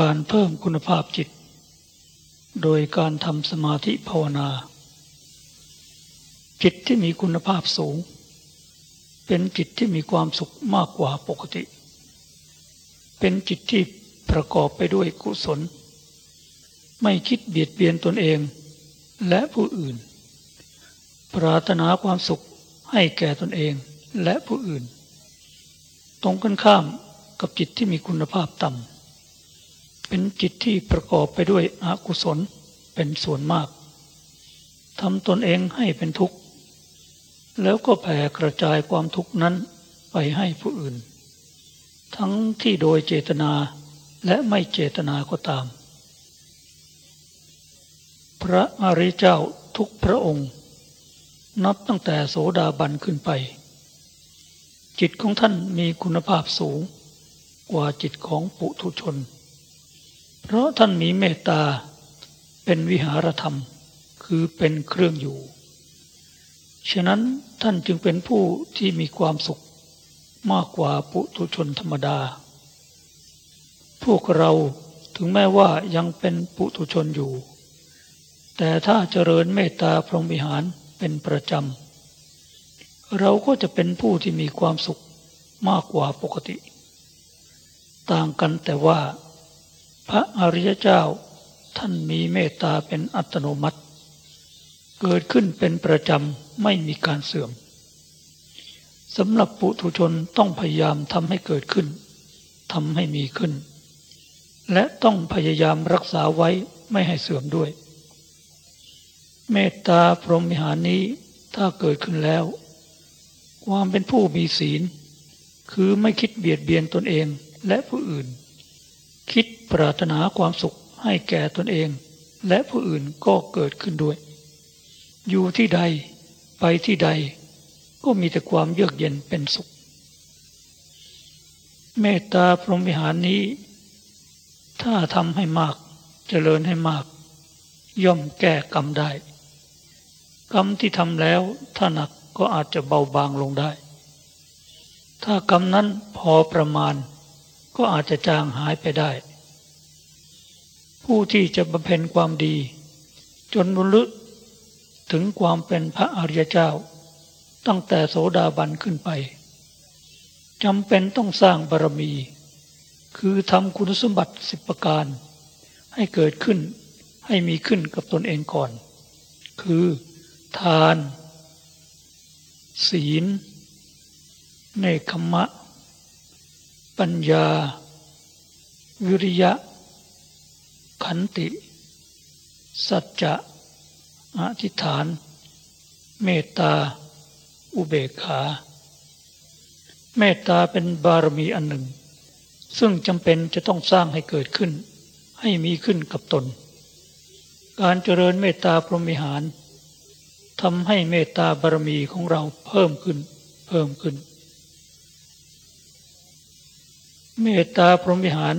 การเพิ่มคุณภาพจิต โดยการทำสมาธิภาวนา จิตที่มีคุณภาพสูง เป็นจิตที่มีความสุขมากกว่าปกติ เป็นจิตที่ประกอบไปด้วยกุศล ไม่คิดเบียดเบียนตนเองและผู้อื่น ปรารถนาความสุขให้แก่ตนเองและผู้อื่น ตรงกันข้ามกับจิตที่มีคุณภาพต่ำ เป็นจิตที่ประกอบไปด้วยอกุศลเป็นส่วนมากทำตนเองให้เป็นทุกข์ แล้วก็แผ่กระจายความทุกข์นั้นไปให้ผู้อื่น ทั้งที่โดยเจตนาและไม่เจตนาก็ตาม พระอริยเจ้าทุกพระองค์ นับตั้งแต่โสดาบันขึ้นไป จิตของท่านมีคุณภาพสูงกว่าจิตของปุถุชน เพราะท่านมีเมตตาเป็นวิหารธรรม คือเป็นเครื่องอยู่ ฉะนั้นท่านจึงเป็นผู้ที่มีความสุขมากกว่าปุถุชนธรรมดา พวกเราถึงแม้ว่ายังเป็นปุถุชนอยู่ แต่ถ้าเจริญเมตตาพรหมวิหารเป็นประจำ เราก็จะเป็นผู้ที่มีความสุขมากกว่าปกติ ต่างกันแต่ว่า พระอริยเจ้าท่านมีเมตตาเป็นอัตโนมัติ เกิดขึ้นเป็นประจำไม่มีการเสื่อมสำหรับปุถุชนต้องพยายามทำให้เกิดขึ้นทำให้มีขึ้น และต้องพยายามรักษาไว้ไม่ให้เสื่อมด้วย เมตตาพรหมิหารนี้ถ้าเกิดขึ้นแล้ว ความเป็นผู้มีศีล คือไม่คิดเบียดเบียนตนเองและผู้อื่น คิดปรารถนาความสุขให้แก่ตนเอง และผู้อื่นก็เกิดขึ้นด้วย อยู่ที่ใดไปที่ใด ก็มีแต่ความเยือกเย็นเป็นสุข เมตตาพรหมวิหารนี้ ถ้าทำให้มากจเจริญให้มาก ย่อมแก้กรรมได้ กรรมที่ทำแล้วถ้าหนักก็อาจจะเบาบางลงได้ ถ้ากรรมนั้นพอประมาณ ก็อาจจะจางหายไปได้ ผู้ที่จะบำเพ็ญความดี จนบรรลุถึงความเป็นพระอริยเจ้า ตั้งแต่โสดาบันขึ้นไปจำเป็นต้องสร้างบารมี คือทำคุณสมบัติสิบประการ ให้เกิดขึ้นให้มีขึ้นกับตนเองก่อน คือ ทาน ศีล เนคขมะ ปัญญา วิริยะ ขันติ สัจจะอธิษฐาน เมตตา อุเบกขา เมตตาเป็นบารมีอันหนึ่ง ซึ่งจำเป็นจะต้องสร้างให้เกิดขึ้น ให้มีขึ้นกับตน การเจริญเมตตาพรหมิหารทำให้เมตตาบารมีของเราเพิ่มขึ้น เพิ่มขึ้น เมตตาพรหมวิหาร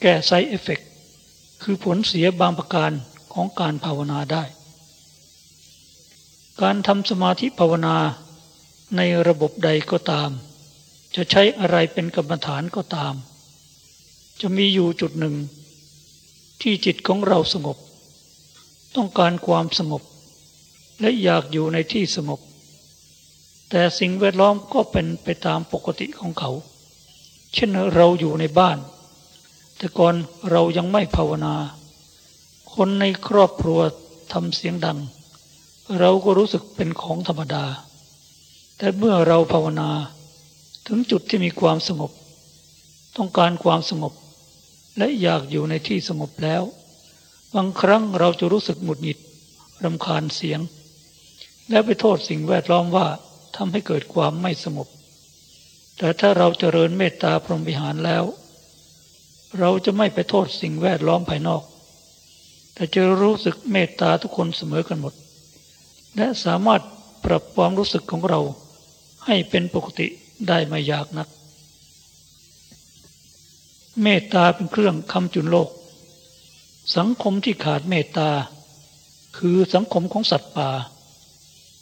แก้ไซเอฟเฟกคือผลเสียบางประการของการภาวนาได้ การทำสมาธิภาวนาในระบบใดก็ตาม จะใช้อะไรเป็นกรรมฐานก็ตาม จะมีอยู่จุดหนึ่ง ที่จิตของเราสงบ ต้องการความสงบ และอยากอยู่ในที่สงบ แต่สิ่งแวดล้อมก็เป็นไปตามปกติของเขา เช่นเราอยู่ในบ้าน แต่ก่อนเรายังไม่ภาวนา คนในครอบครัวทำเสียงดัง เราก็รู้สึกเป็นของธรรมดา แต่เมื่อเราภาวนา ถึงจุดที่มีความสงบ ต้องการความสงบ และอยากอยู่ในที่สงบแล้ว บางครั้งเราจะรู้สึกหงุดหงิดรำคาญเสียง และไปโทษสิ่งแวดล้อมว่าทำให้เกิดความไม่สงบ แต่ถ้าเราเจริญเมตตาพรหมวิหารแล้ว เราจะไม่ไปโทษสิ่งแวดล้อมภายนอก แต่จะรู้สึกเมตตาทุกคนเสมอกันหมด และสามารถปรับความรู้สึกของเราให้เป็นปกติได้ไม่ยากนัก เมตตาเป็นเครื่องคำจุนโลก สังคมที่ขาดเมตตา คือสังคมของสัตว์ป่า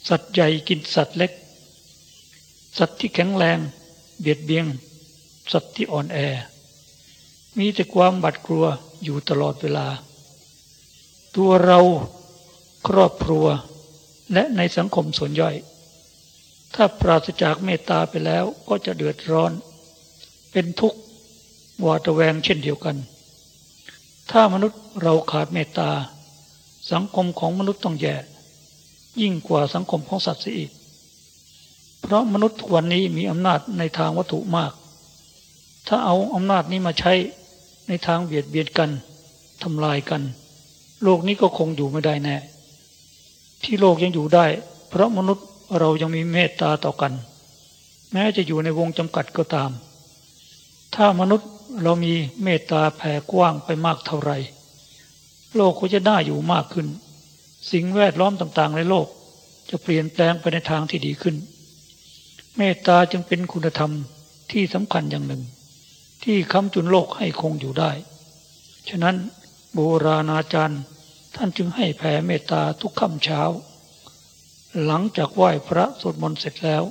สัตว์ใหญ่กินสัตว์เล็ก สัตว์ที่แข็งแรง เบียดเบียงสัตว์ที่อ่อนแอ มีแต่ความบัดกลัวอยู่ตลอดเวลา ตัวเราครอบครัวและในสังคมส่วนย่อย ถ้าปราศจากเมตตาไปแล้วก็จะเดือดร้อน เป็นทุกข์วาตแวงเช่นเดียวกัน ถ้ามนุษย์เราขาดเมตตา สังคมของมนุษย์ต้องแย่ ยิ่งกว่าสังคมของสัตว์เสียอีก เพราะมนุษย์ทุกวันนี้มีอำนาจในทางวัตถุมาก ถ้าเอาอำนาจนี้มาใช้ในทางเบียดเบียนกันทำลายกัน โลกนี้ก็คงอยู่ไม่ได้แน่ ที่โลกยังอยู่ได้ เพราะมนุษย์เรายังมีเมตตาต่อกัน แม้จะอยู่ในวงจำกัดก็ตาม ถ้ามนุษย์เรามีเมตตาแผ่กว้างไปมากเท่าไรโลกก็จะน่าอยู่มากขึ้น สิ่งแวดล้อมต่างๆ ในโลกจะเปลี่ยนแปลงไปในทางที่ดีขึ้น เมตตาจึงเป็นคุณธรรมที่สำคัญอย่างหนึ่ง ที่ค้ำจุนโลกให้คงอยู่ได้ ฉะนั้นโบราณอาจารย์ท่านจึงให้แผ่เมตตาทุกค่ำเช้า หลังจากไหว้พระสวดมนต์เสร็จแล้ว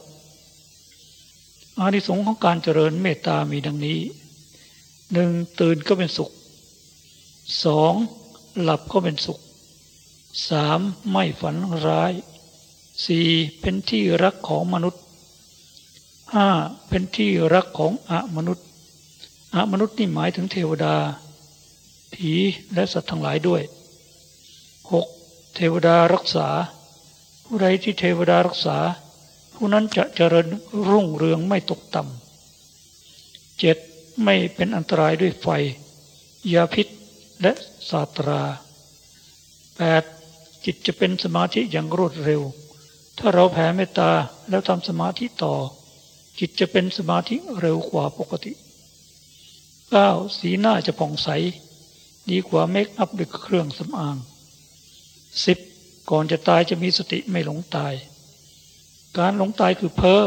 อานิสงส์ของการเจริญเมตตามีดังนี้หนึ่งตื่นก็เป็นสุขสองหลับก็เป็นสุขสามไม่ฝันร้ายสี่เป็นที่รักของมนุษย์ ห้าเป็นที่รักของอมนุษย์อมนุษย์นี่หมายถึงเทวดา ผีและสัตว์ทั้งหลายด้วยหกเทวดารักษา ผู้ใดที่เทวดารักษา ผู้นั้นจะเจริญรุ่งเรืองไม่ตกต่ำเจ็ดไม่เป็นอันตรายด้วยไฟ ยาพิษและสาตรา 8. จิตจะเป็นสมาธิอย่างรวดเร็ว ถ้าเราแผ่เมตตาแล้วทำสมาธิต่อ จิตจะเป็นสมาธิเร็วกว่าปกติ 9. สีหน้าจะผ่องใส ดีกว่าเมคอัพด้วยเครื่องสำอาง 10. ก่อนจะตายจะมีสติไม่หลงตาย การหลงตายคือเพ้อ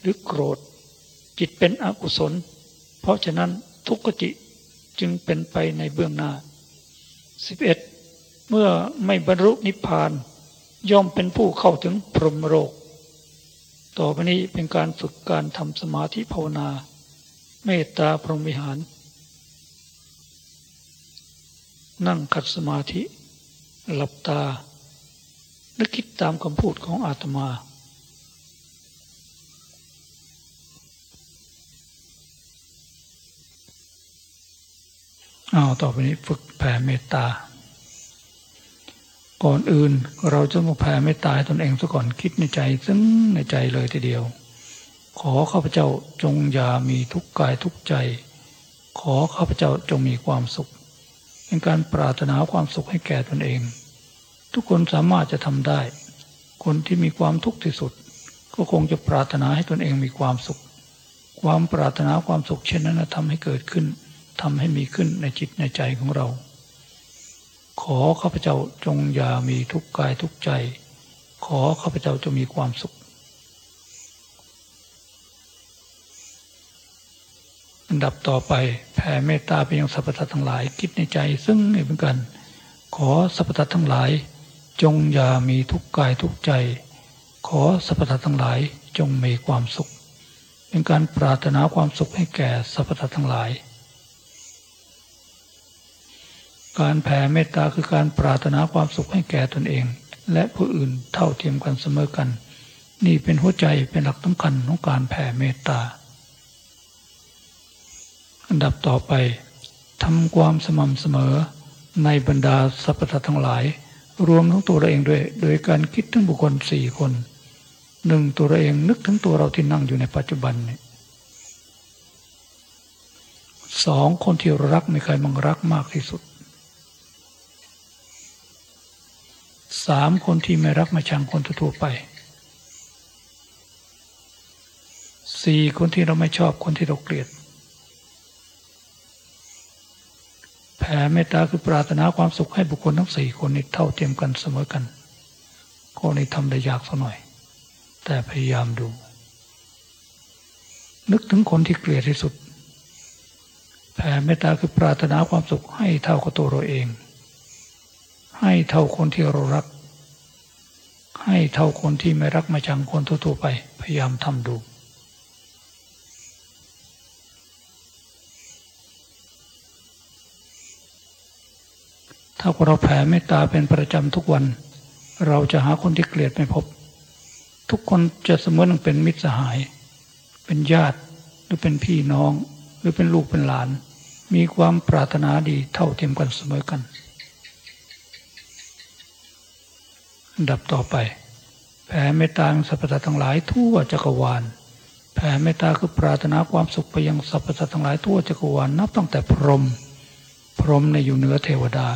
หรือโกรธ จิตเป็นอกุศล เพราะฉะนั้นทุกขจิตจึงเป็นไปในเบื้องหน้า 11. เมื่อไม่บรรลุนิพพาน ย่อมเป็นผู้เข้าถึงพรหมโลก ต่อไปนี้เป็นการฝึกการทำสมาธิภาวนา เมตตาพรหมวิหาร นั่งขัดสมาธิ หลับตาและคิดตามคำพูดของอาตมา เอาต่อไปนี้ฝึกแผ่เมตตา ก่อนอื่นเราจะมาแผ่เมตตาตนเองซะก่อนคิดในใจ ซึ่งในใจเลยทีเดียว ขอข้าพเจ้าจงอย่ามีทุกข์กายทุกใจ ขอข้าพเจ้าจงมีความสุขเป็นการปรารถนาความสุขให้แก่ตนเอง ทุกคนสามารถจะทำได้ คนที่มีความทุกข์ที่สุด ก็คงจะปรารถนาให้ตนเองมีความสุข ความปรารถนาความสุขเช่นนั้นทำให้เกิดขึ้นทำให้มีขึ้นในจิตในใจของเรา ขอข้าพเจ้าจงอย่ามีทุกข์กายทุกใจ ขอข้าพเจ้าจะมีความสุข อันดับต่อไปแผ่เมตตาไปยังสรรพสัตว์ทั้งหลายคิดในใจซึ่งเหมือนกัน ขอสรรพสัตว์ทั้งหลาย จงอย่ามีทุกข์กายทุกใจ ขอสรรพสัตว์ทั้งหลายจงมีความสุข เป็นการปรารถนาความสุขให้แก่สรรพสัตว์ทั้งหลาย การแผ่เมตตาคือการปรารถนาความสุขให้แก่ตนเอง และผู้อื่นเท่าเทียมกันเสมอกัน นี่เป็นหัวใจเป็นหลักสำคัญของการแผ่เมตตา อันดับต่อไปทำความสม่ำเสมอในบรรดาสรรพสัตว์ทั้งหลาย รวมทั้งตัวเราเองด้วย โดยการคิดถึงบุคคลสี่คนหนึ่งตัวเราเองนึกถึงตัวเราที่นั่งอยู่ในปัจจุบันนี่สองคนที่รักม่เคยมังรักมากที่สุด สามคนที่ไม่รักไม่ชังคนทั่วไปสี่คนที่เราไม่ชอบคนที่เราเกลียด แผ่เมตตาคือปรารถนาความสุขให้บุคคลทั้งสี่คนนี้เท่าเทียมกันเสมอกันข้อนี้ทำได้ยากสักหน่อย แต่พยายามดู นึกถึงคนที่เกลียดที่สุด แผ่เมตตาคือปรารถนาความสุขให้เท่ากับตัวเราเอง ให้เท่าคนที่เรารัก ให้เท่าคนที่ไม่รักไม่จังคนทั่วๆไป พยายามทำดู ถ้าเราแผ่เมตตาเป็นประจำทุกวัน เราจะหาคนที่เกลียดไม่พบ ทุกคนจะเสมอหนึ่งเป็นมิตรสหาย เป็นญาติหรือเป็นพี่น้อง หรือเป็นลูกเป็นหลาน มีความปรารถนาดีเท่าเทียมกันเสมอกัน ดับต่อไป แผ่เมตตาสรรพสัตว์ทั้งหลายทั่วจักรวาล แผ่เมตตาคือปรารถนาความสุขไปยังสรรพสัตว์ทั้งหลายทั่วจักรวาลนับตั้งแต่พรหมพรหมในอยู่เหนือเทวดา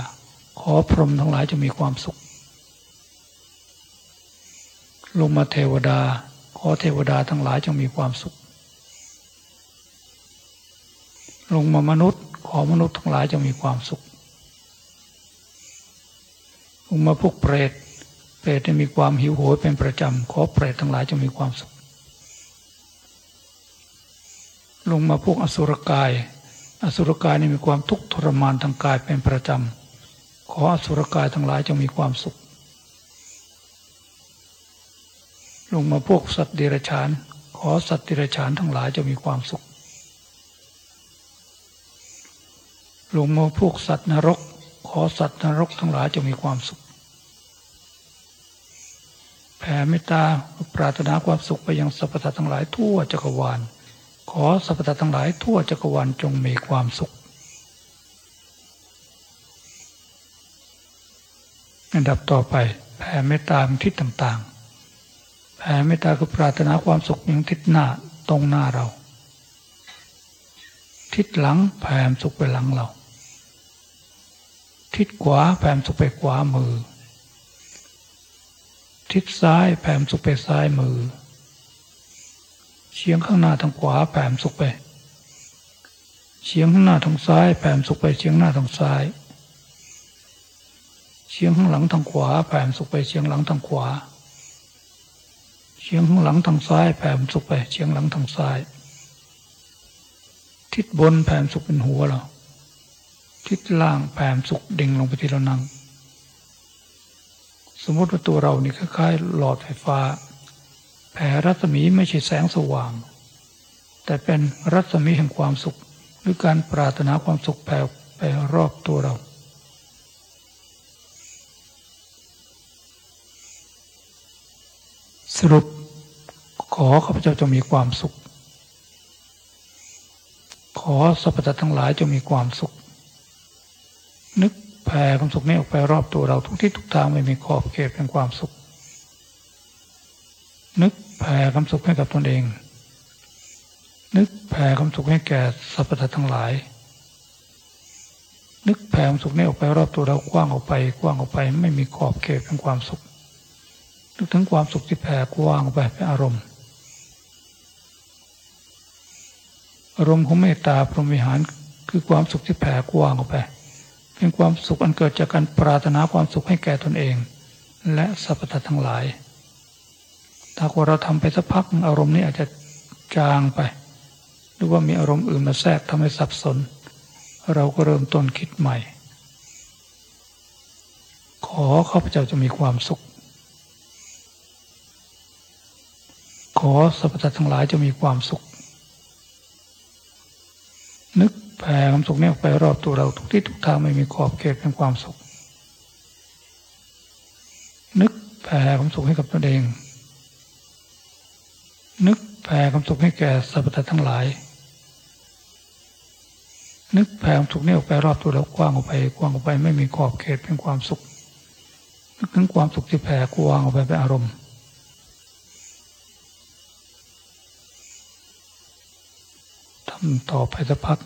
ขอพรหมทั้งหลายจะมีความสุข ลงมาเทวดา ขอเทวดาทั้งหลายจงมีความสุข ลงมามนุษย์ ขอมนุษย์ทั้งหลายจงมีความสุขลงมาพวกเปรต เปรตจะมีความหิวโหยเป็นประจำ ขอเปรตทั้งหลายจงมีความสุข ลงมาพวกอสุรกาย อสุรกายนี่มีความทุกข์ทรมานทางกายเป็นประจำ ขออสุรกายทั้งหลายจงมีความสุข ลงมาพวกสัตว์เดรัจฉาน ขอสัตว์เดรัจฉานทั้งหลายจะมีความสุข ลงมาพวกสัตว์นรก ขอสัตว์นรกทั้งหลายจะมีความสุข แผ่เมตตาปรารถนาความสุขไปยังสรรพสัตว์ทั้งหลายทั่วจักรวาล ขอสรรพสัตว์ทั้งหลายทั่วจักรวาลจงมีความสุข อันดับต่อไปแผ่เมตตาทิศต่างๆ แผ่เมตตาคือปรารถนาความสุขยังทิศหน้าตรงหน้าเรา ทิศหลังแผ่สุขไปหลังเรา ทิศขวาแผ่สุขไปขวามือ ทิศซ้ายแผ่สุขไปซ้ายมือ เฉียงข้างหน้าทางขวาแผ่สุขไป เฉียงข้างหน้าทางซ้ายแผ่สุขไปเฉียงหน้าทางซ้าย เฉียงข้างหลังทางขวาแผ่สุขไปเฉียงหลังทางขวา เฉียงข้างหลังทางซ้ายแผ่สุขไปเฉียงหลังทางซ้าย ทิศบนแผ่สุขเป็นหัวเรา ทิศล่างแผ่สุขดิ่งลงไปที่เรานั่ง สมมติว่าตัวเรานี่คล้ายๆหลอดไฟฟ้า แผ่รัศมีไม่ใช่แสงสว่าง แต่เป็นรัศมีแห่งความสุข หรือการปรารถนาความสุขแผ่ไปรอบตัวเรา สรุปขอข้าพเจ้าจงมีความสุข ขอสรรพสัตว์ทั้งหลายจงมีความสุข นึก แผ่ความสุขนี้ออกไปรอบตัวเราทุกที่ทุกทางไม่มีขอบเขตเป็นความสุข นึกแผ่ความสุขให้กับตนเอง นึกแผ่ความสุขให้แก่สรรพสัตว์ทั้งหลาย นึกแผ่ความสุขนี้ออกไปรอบตัวเรากว้างออกไป กว้างออกไป ไม่มีขอบเขตเป็นความสุขนึกถึงความสุขที่แผ่กว้างออกไปเป็นอารมณ์อารมณ์ของเมตตาพรหมวิหารคือความสุขที่แผ่กว้างออกไป เป็นความสุขอันเกิดจากการปรารถนาความสุขให้แก่ตนเอง และสรรพสัตว์ทั้งหลาย ถ้าว่าเราทำไปสักพักอารมณ์นี้อาจจะจางไป หรือว่ามีอารมณ์อื่นมาแทรกทำให้สับสน เราก็เริ่มต้นคิดใหม่ ขอข้าพเจ้าจะมีความสุข ขอสรรพสัตว์ทั้งหลายจะมีความสุข นึก แผ่ความสุขนี้ออกไปรอบตัวเราทุกที่ทุกทางไม่มีขอบเขตเป็นความสุข นึกแผ่ความสุขให้กับตนเอง นึกแผ่ความสุขให้แก่สรรพสัตว์ทั้งหลาย นึกแผ่ความสุขนี้ออกไปรอบตัวเรากว้างออกไป กว้างออกไปไม่มีขอบเขตเป็นความสุข นึกถึงความสุขที่แผ่กว้างออกไปเป็นอารมณ์ทำต่อไปสักพัก